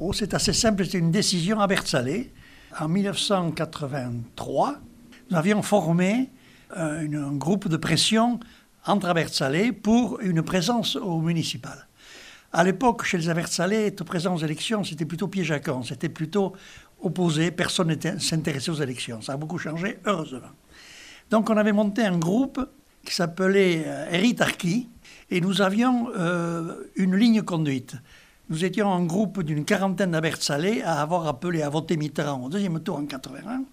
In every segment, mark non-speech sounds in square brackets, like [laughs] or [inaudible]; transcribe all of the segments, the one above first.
Oh, c'est assez simple, c'était une décision à Bertsalé. En 1983, nous avions formé euh, un groupe de pression entre Abertzalé pour une présence au municipal. À l'époque, chez les Abertzalé, être présent aux élections, c'était plutôt piège à c'était plutôt opposé, personne ne s'intéressait aux élections. Ça a beaucoup changé, heureusement. Donc on avait monté un groupe qui s'appelait euh, Eritarki et nous avions euh, une ligne conduite. Nous étions un groupe d'une quarantaine d'Abertzalais à avoir appelé à voter Mitterrand au deuxième tour en 81.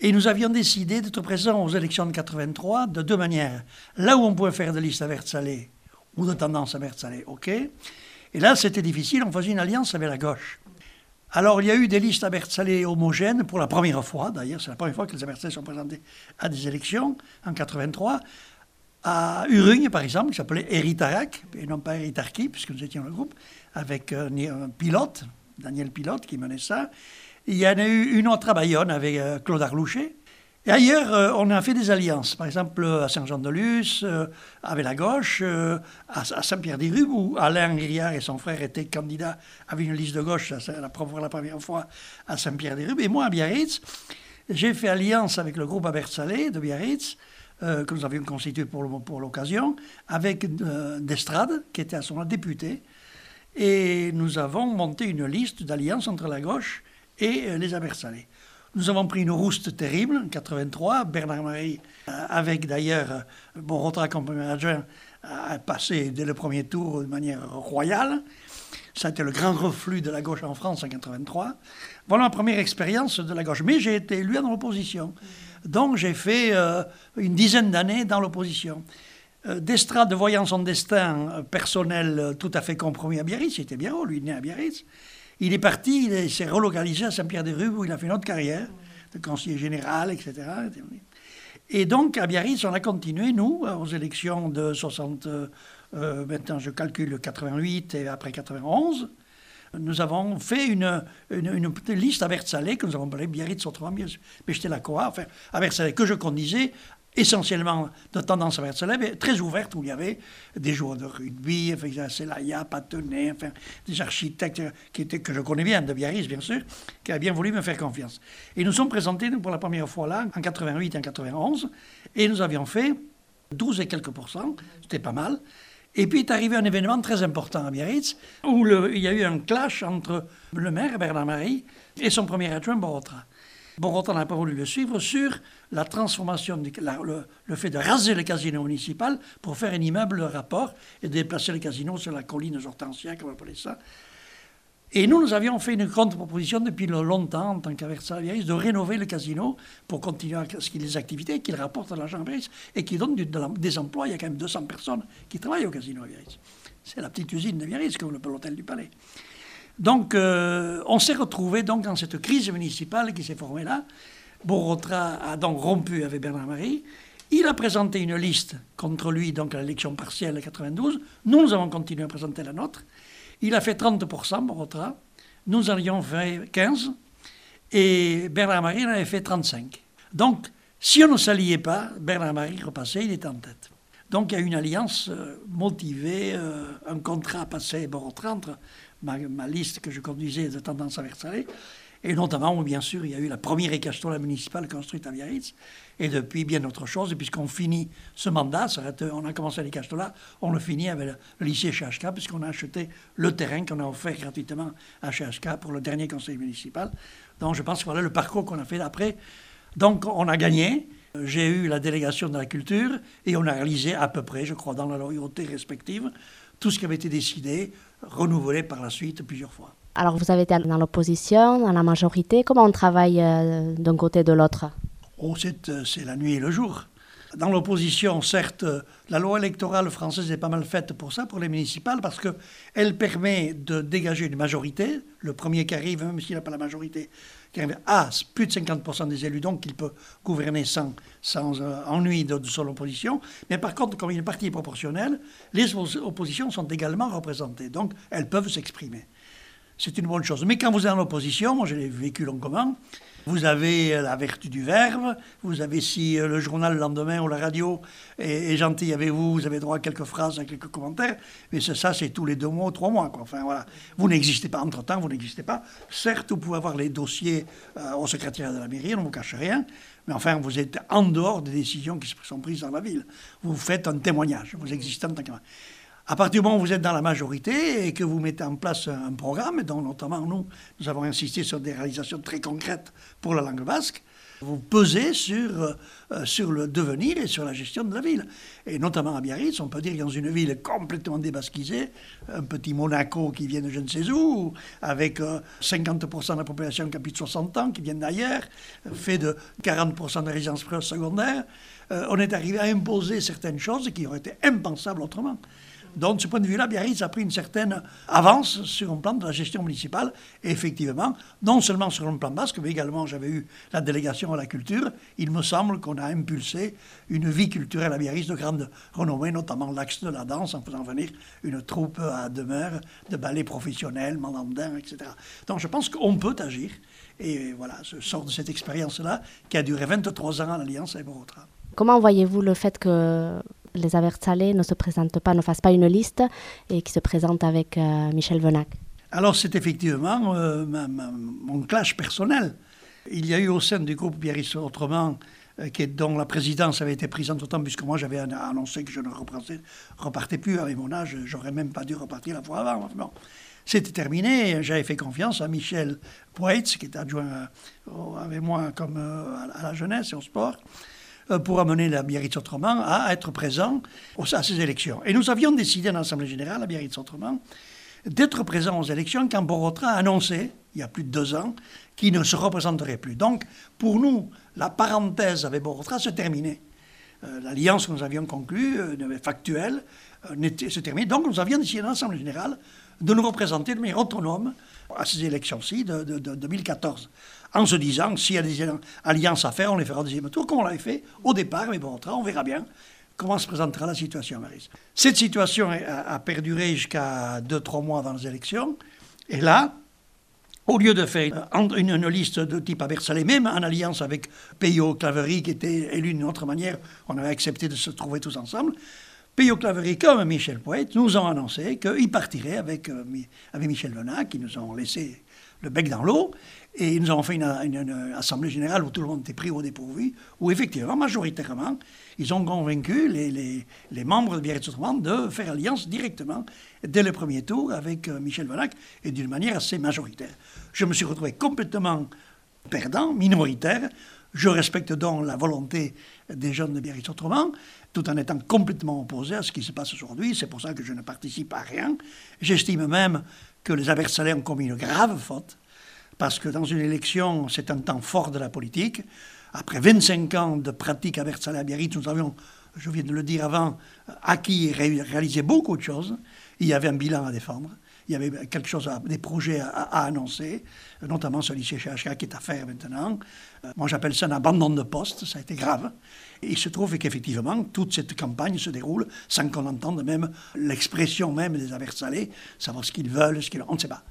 Et nous avions décidé d'être présents aux élections de 83 de deux manières. Là où on pouvait faire de liste Vertsalé ou de tendance Vertsalé, ok. Et là, c'était difficile, on faisait une alliance avec la gauche. Alors, il y a eu des listes à Bertsalé homogènes pour la première fois, d'ailleurs, c'est la première fois que les Abertzalais sont présentés à des élections, en 83. À Urugne, par exemple, qui s'appelait Eritarac, et non pas Eritarki, puisque nous étions le groupe, avec euh, un pilote, Daniel Pilote, qui menait ça. Il y en a eu une autre à Bayonne avec euh, Claude Arlouchet. Et ailleurs, euh, on a fait des alliances. Par exemple, à Saint-Jean-de-Luz, euh, avec la gauche, euh, à, Saint-Pierre-des-Rubes, où Alain Guillard et son frère étaient candidats avec une liste de gauche, la, pour la première fois à Saint-Pierre-des-Rubes. Et moi, à Biarritz, j'ai fait alliance avec le groupe Abertzalé de Biarritz, euh, que nous avions constitué pour, l'occasion, avec euh, Destrade, qui était à son député. Et nous avons monté une liste d'alliance entre la gauche et euh, les Abertzalais. Nous avons pris une rouste terrible en 83. Bernard Marie, euh, avec d'ailleurs Borotra comme premier adjoint, a passé dès le premier tour de manière royale. Ça a été le grand reflux de la gauche en France en 83. Voilà ma première expérience de la gauche. Mais j'ai été élu dans l'opposition. Donc j'ai fait euh, une dizaine d'années dans l'opposition. Euh, D'Estrade, voyant son destin euh, personnel tout à fait compromis à Biarritz, c'était bien haut, lui, né à Biarritz, il est parti, il est- s'est relocalisé à Saint-Pierre-des-Rues où il a fait une autre carrière de conseiller général, etc. Et donc, à Biarritz, on a continué, nous, aux élections de 60, euh, maintenant je calcule 88 et après 91. Nous avons fait une, une, liste à Versalles que nous avons appelée Biarritz la Coa, enfin, à Versalles, que je conduisais, essentiellement de tendance à Versalles, mais très ouverte, où il y avait des joueurs de rugby, enfin, Patenay, enfin, des architectes qui étaient, que je connais bien, de Biarritz, bien sûr, qui avaient bien voulu me faire confiance. Et nous sommes présentés pour la première fois là, en 88 et en 91, et nous avions fait 12 et quelques pourcents, c'était pas mal. Et puis est arrivé un événement très important à Biarritz, où il y a eu un clash entre le maire, Bernard Marie, et son premier adjoint, Borotra. Borotra n'a pas voulu le suivre sur la transformation, le, fait de raser le casino municipal pour faire un immeuble rapport et déplacer le casino sur la colline Hortensia, comme on appelait ça. Et nous, nous avions fait une contre-proposition depuis longtemps, en tant qu'aversa à Biarritz, de rénover le casino pour continuer à ce qu'il des activités, qu'il rapporte de l'argent à Biarritz et qui donne des emplois. Il y a quand même 200 personnes qui travaillent au casino à Biarritz. C'est la petite usine de Biarritz, comme l'hôtel du Palais. Donc, euh, on s'est retrouvé donc dans cette crise municipale qui s'est formée là. Borotra a donc rompu avec Bernard Marie. Il a présenté une liste contre lui, donc à l'élection partielle de 92. Nous, nous avons continué à présenter la nôtre. Il a fait 30%, Borotra. Nous en avions fait 15%. Et Bernard Marie en avait fait 35%. Donc, si on ne s'alliait pas, Bernard Marie repassait, il était en tête. Donc, il y a une alliance euh, motivée, euh, un contrat passé Borotra entre ma, ma liste que je conduisais de tendance à Versailles, et notamment, bien sûr, il y a eu la première écastola municipale construite à Biarritz, et depuis bien autre chose, puisqu'on finit ce mandat, on a commencé l'écastola, on le finit avec le, lycée CHK, puisqu'on a acheté le terrain qu'on a offert gratuitement à CHK pour le dernier conseil municipal. Donc je pense que voilà le parcours qu'on a fait après. Donc on a gagné, j'ai eu la délégation de la culture, et on a réalisé à peu près, je crois, dans la loyauté respective, tout ce qui avait été décidé, renouvelé par la suite plusieurs fois. Alors vous avez été dans l'opposition, dans la majorité. Comment on travaille euh, d'un côté et de l'autre? Oh, c'est euh, c'est la nuit et le jour. Dans l'opposition, certes, la loi électorale française est pas mal faite pour ça, pour les municipales, parce qu'elle permet de dégager une majorité. Le premier qui arrive, même s'il n'a pas la majorité, qui arrive à plus de 50% des élus, donc il peut gouverner sans, sans euh, ennui de, de son opposition. Mais par contre, comme partie est proportionnelle, les oppos- oppositions sont également représentées, donc elles peuvent s'exprimer. C'est une bonne chose. Mais quand vous êtes en opposition, moi je l'ai vécu longuement, vous avez la vertu du verbe, vous avez si euh, le journal le lendemain ou la radio est, gentil avec vous, vous avez droit à quelques phrases, à quelques commentaires, mais ça, c'est tous les deux mois ou trois mois. Enfin, voilà. Vous n'existez pas, entre-temps, vous n'existez pas. Certes, vous pouvez avoir les dossiers euh, au secrétaire de la mairie, on ne vous cache rien, mais enfin, vous êtes en dehors des décisions qui sont prises dans la ville. Vous faites un témoignage, vous existez en tant que... À partir du moment où vous êtes dans la majorité et que vous mettez en place un programme, dont notamment nous, nous avons insisté sur des réalisations très concrètes pour la langue basque, vous pesez sur, euh, le devenir et sur la gestion de la ville. Et notamment à Biarritz, on peut dire dans une ville complètement débasquisée, un petit Monaco qui vient de je ne sais où, avec 50% euh, de la population qui a plus de 60 ans, qui vient d'ailleurs, fait de 40% de résidences secondaires, euh, on est arrivé à imposer certaines choses qui auraient été impensables autrement. Donc, de ce point de vue-là, Biarritz a pris une certaine avance sur un plan de la gestion municipale. Et effectivement, non seulement sur le plan basque, mais également, j'avais eu la délégation à la culture. Il me semble qu'on a impulsé une vie culturelle à Biarritz de grande renommée, notamment l'axe de la danse, en faisant venir une troupe à demeure de ballets professionnels, mandandins, etc. Donc, je pense qu'on peut agir. Et voilà, je sors de cette expérience-là qui a duré 23 ans à l'Alliance avec Borotra. Comment voyez-vous le fait que les Aversalais ne se présentent pas, ne fassent pas une liste et qui se présentent avec euh, Michel Venac Alors c'est effectivement euh, mon clash personnel. Il y a eu au sein du groupe Biarritz Autrement, euh, dont la présidence avait été prise entre temps, puisque moi j'avais annoncé que je ne repartais, plus avec mon âge, j'aurais même pas dû repartir la fois avant. C'était terminé, j'avais fait confiance à Michel Poitz, qui est adjoint avec moi comme à la jeunesse et au sport. Euh, pour amener la Biarritz Autrement à être présent à ces élections. Et nous avions décidé en Assemblée Générale, à Biarritz Autrement, d'être présent aux élections quand Borotra a annoncé, il y a plus de deux ans, qu'il ne se représenterait plus. Donc, pour nous, la parenthèse avec Borotra se terminait. Euh, l'alliance que nous avions conclue, euh, factuelle, se terminait. Donc, nous avions décidé en Assemblée Générale de nous représenter de manière autonome à ces élections-ci de, 2014, en se disant s'il y a des alliances à faire, on les fera au deuxième tour, comme on l'avait fait au départ, mais bon, on verra bien comment se présentera la situation, Maris. Cette situation a, perduré jusqu'à 2-3 mois avant les élections, et là, au lieu de faire une, une liste de type Abersalé, même en alliance avec Payot Claverie, qui était élu d'une autre manière, on avait accepté de se trouver tous ensemble, Pio Claverie comme Michel Poët nous ont annoncé qu'ils partiraient avec, euh, avec Michel Venac, qui nous ont laissé le bec dans l'eau, et nous ont fait une, assemblée générale où tout le monde était pris au dépourvu, où effectivement, majoritairement, ils ont convaincu les, les, membres de Biarritz de faire alliance directement dès le premier tour avec euh, Michel Venac, et d'une manière assez majoritaire. Je me suis retrouvé complètement perdant, minoritaire. Je respecte donc la volonté des jeunes de Biarritz tout en étant complètement opposé à ce qui se passe aujourd'hui. C'est pour ça que je ne participe à rien. J'estime même que les Aversalais ont commis une grave faute, parce que dans une élection, c'est un temps fort de la politique. Après 25 ans de pratique à Versailles à Biarritz, nous avions, je viens de le dire avant, acquis et réalisé beaucoup de choses. Il y avait un bilan à défendre il y avait quelque chose, des projets à, annoncer, notamment ce lycée CHK qui est à faire maintenant. Euh, moi, j'appelle ça un abandon de poste, ça a été grave. Et il se trouve qu'effectivement, toute cette campagne se déroule sans qu'on entende même l'expression même des Aversalais, savoir ce qu'ils veulent, ce qu'ils... On ne sait pas.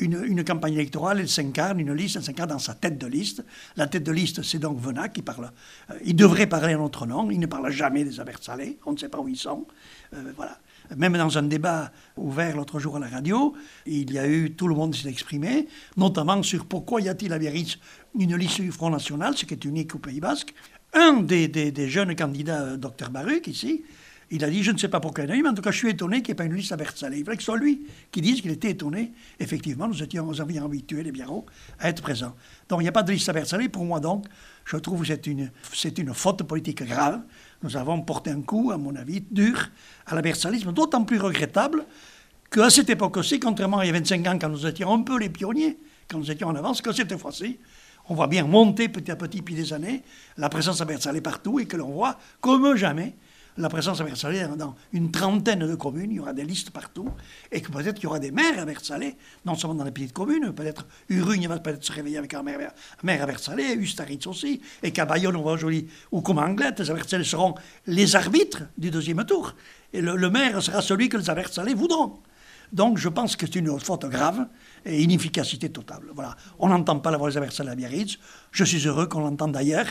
Une, campagne électorale, elle s'incarne, une liste, elle s'incarne dans sa tête de liste. La tête de liste, c'est donc Venac qui parle. Euh, il devrait parler en notre nom, il ne parle jamais des Aversalais, on ne sait pas où ils sont. Euh, voilà. Même dans un débat ouvert l'autre jour à la radio, il y a eu, tout le monde s'est exprimé, notamment sur pourquoi y a-t-il à Biarritz une liste du Front National, ce qui est unique au Pays Basque. Un des, jeunes candidats, euh, Dr Baruch, ici, il a dit, je ne sais pas pourquoi il a eu, mais en tout cas, je suis étonné qu'il n'y ait pas une liste à Versailles. Il fallait que ce soit lui qui dise qu'il était étonné. Effectivement, nous étions, nous avions habitués, les Biarros, à être présents. Donc, il n'y a pas de liste à. Pour moi, donc, je trouve que c'est une, faute politique grave. Nous avons porté un coup, à mon avis, dur à l'abersalisme, d'autant plus regrettable qu'à cette époque aussi, contrairement à il y a 25 ans, quand nous étions un peu les pionniers, quand nous étions en avance, que cette fois-ci, on voit bien monter petit à petit, depuis des années, la présence abersalée partout et que l'on voit, comme jamais, la présence à Versailles dans une trentaine de communes, il y aura des listes partout, et que peut-être qu'il y aura des maires à Versailles, non seulement dans les petites communes, peut-être Urugne va peut-être se réveiller avec un maire, à Versailles, Ustaritz aussi, et qu'à Bayonne, on ou comme Anglette, les Versailles seront les arbitres du deuxième tour, et le, maire sera celui que les Versailles voudront. Donc je pense que c'est une faute grave et inefficacité totale. Voilà. On n'entend pas la voix des Aversalais à Biarritz. Je suis heureux qu'on l'entende ailleurs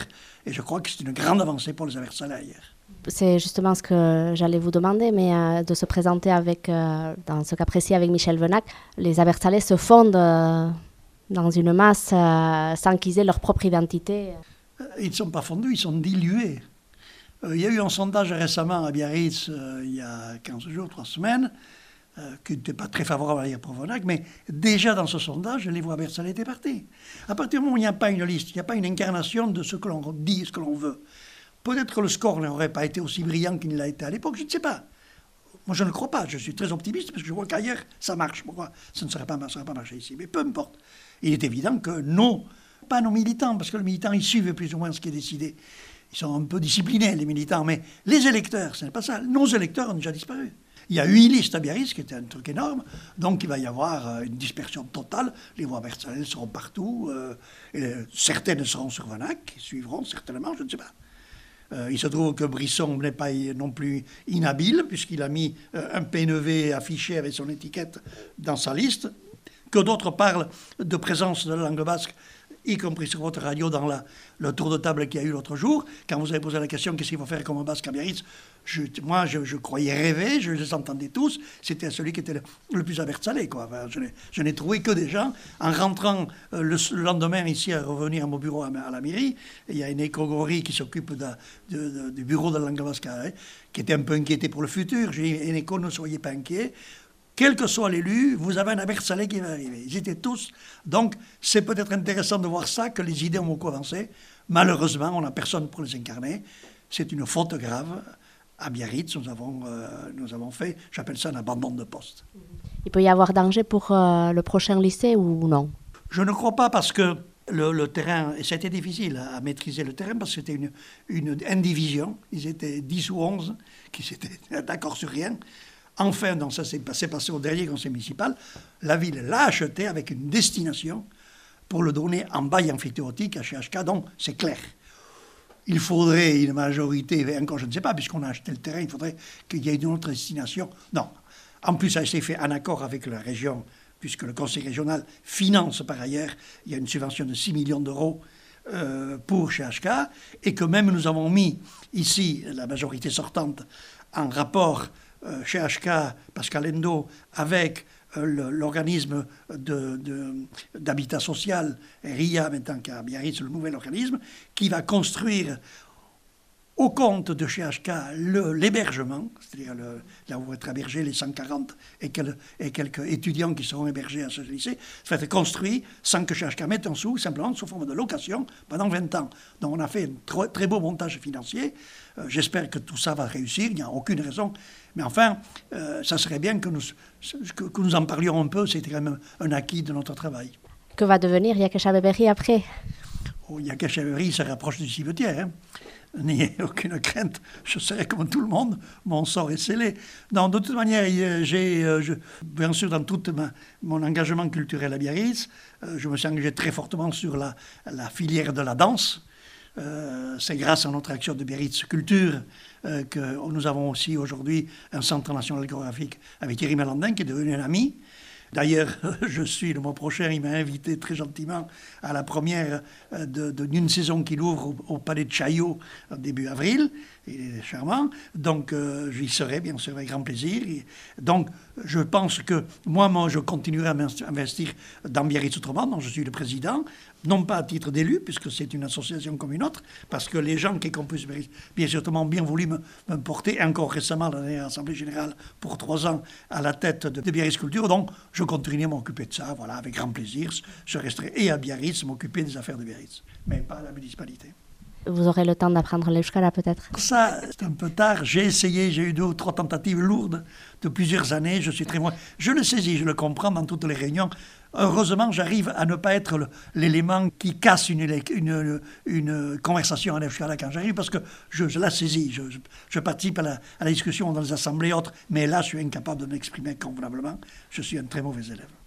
et je crois que c'est une grande avancée pour les Aversalais ailleurs. C'est justement ce que j'allais vous demander, mais euh, de se présenter avec, euh, dans ce cas précis avec Michel Venac, les Aversalais se fondent euh, dans une masse sans qu'ils aient leur propre identité. Ils ne sont pas fondus, ils sont dilués. il y a eu un sondage récemment à Biarritz, il y a 15 jours, 3 semaines, qui n'était pas très favorable à pour Venac, mais déjà dans ce sondage, les voix Aversalais étaient parties. À partir du moment où il n'y a pas une liste, il n'y a pas une incarnation de ce que l'on dit, ce que l'on veut, Peut-être que le score n'aurait pas été aussi brillant qu'il l'a été à l'époque, je ne sais pas. Moi, je ne crois pas. Je suis très optimiste parce que je vois qu'ailleurs, ça marche. Pourquoi ça ne serait pas, ça pas marché ici Mais peu importe. Il est évident que non, pas nos militants, parce que les militants, ils suivent plus ou moins ce qui est décidé. Ils sont un peu disciplinés, les militants, mais les électeurs, ce n'est pas ça. Nos électeurs ont déjà disparu. Il y a huit listes à Biarritz, qui était un truc énorme, donc il va y avoir euh, une dispersion totale. Les voix personnelles seront partout, euh, et certaines seront sur Vanac, qui suivront certainement, je ne sais pas. Euh, il se trouve que Brisson n'est pas non plus inhabile, puisqu'il a mis euh, un PNV affiché avec son étiquette dans sa liste. Que d'autres parlent de présence de la langue basque y compris sur votre radio dans le tour de table qu'il y a eu l'autre jour, quand vous avez posé la question qu'est-ce qu'il faut faire comme à Biarritz, moi je, croyais rêver, je les entendais tous, c'était celui qui était le, plus aversalé. Quoi. je n'ai trouvé que des gens, en rentrant euh, le, lendemain ici à revenir à mon bureau à, la mairie, il y a une écogorie qui s'occupe du bureau de la langue basque, qui était un peu inquiété pour le futur. J'ai dit, éco, ne soyez pas inquiets quel que soit l'élu, vous avez un aversalé qui va arriver. Ils étaient tous. Donc, c'est peut-être intéressant de voir ça, que les idées ont beaucoup avancé. Malheureusement, on n'a personne pour les incarner. C'est une faute grave. À Biarritz, nous avons, euh, nous avons fait, j'appelle ça un abandon de poste. Il peut y avoir danger pour euh, le prochain lycée ou non? Je ne crois pas parce que le, terrain, et c'était difficile à, maîtriser le terrain parce que c'était une, une indivision. Ils étaient 10 ou 11 qui étaient [laughs] d'accord sur rien. Enfin, dans ça s'est passé, au dernier conseil municipal, la ville l'a acheté avec une destination pour le donner en bail amphithéotique à CHK, donc c'est clair. Il faudrait une majorité, encore je ne sais pas, puisqu'on a acheté le terrain, il faudrait qu'il y ait une autre destination. Non. En plus, ça s'est fait en accord avec la région, puisque le conseil régional finance par ailleurs, il y a une subvention de 6 millions d'euros euh, pour CHK, et que même nous avons mis ici, la majorité sortante, en rapport euh, chez HK, Pascal Endo, avec euh, l'organisme d'habitat social, RIA, maintenant qu'à Biarritz, le nouvel organisme, qui va construire au compte de chez HK l'hébergement, c'est-à-dire là où vont être hébergés les 140 et, quelques étudiants qui seront hébergés à ce lycée, ça va être construit sans que chez HK mette en sous, simplement sous forme de location pendant 20 ans. Donc on a fait un très beau montage financier. Euh, j'espère que tout ça va réussir, il n'y a aucune raison. Mais enfin, euh, ça serait bien que nous, que, nous en parlions un peu, c'était quand même un acquis de notre travail. Que va devenir Yakasha après? Oh, Yakasha ça rapproche du cimetière. Hein n'ayez [laughs] aucune crainte, je serai comme tout le monde, mon sort est scellé. Non, de toute manière, j'ai, euh, bien sûr, dans tout mon engagement culturel à Biarritz, euh, je me suis engagé très fortement sur la, filière de la danse. Euh, c'est grâce à notre action de Biarritz Culture que nous avons aussi aujourd'hui un centre national chorégraphique avec Thierry Melandin, qui est devenu un ami. D'ailleurs, [laughs] je suis le mois prochain, il m'a invité très gentiment à la première euh, d'une saison qu'il ouvre au, Palais de Chaillot début avril. Il est charmant. Donc, euh, j'y serai, bien sûr, avec grand plaisir. donc, je pense que moi, moi je continuerai à investir dans Biarritz Autrement, dont je suis le président non pas à titre d'élu, puisque c'est une association comme une autre, parce que les gens qui composent bien sûr ont bien voulu me, porter, encore récemment dans l'Assemblée générale pour trois ans à la tête de, de Biarritz Culture, donc je continuerai à m'occuper de ça, voilà, avec grand plaisir. Je resterai et à Biarritz, m'occuper des affaires de Biarritz, mais pas à la municipalité vous aurez le temps d'apprendre l'euskara peut-être? Ça, c'est un peu tard. J'ai essayé, j'ai eu deux ou trois tentatives lourdes de plusieurs années. Je suis très. Je le saisis, je le comprends dans toutes les réunions. Heureusement, j'arrive à ne pas être l'élément qui casse une, conversation en euskara quand j'arrive, parce que je, la saisis. Je, participe à la, à la discussion dans les assemblées autres, mais là, je suis incapable de m'exprimer convenablement. Je suis un très mauvais élève.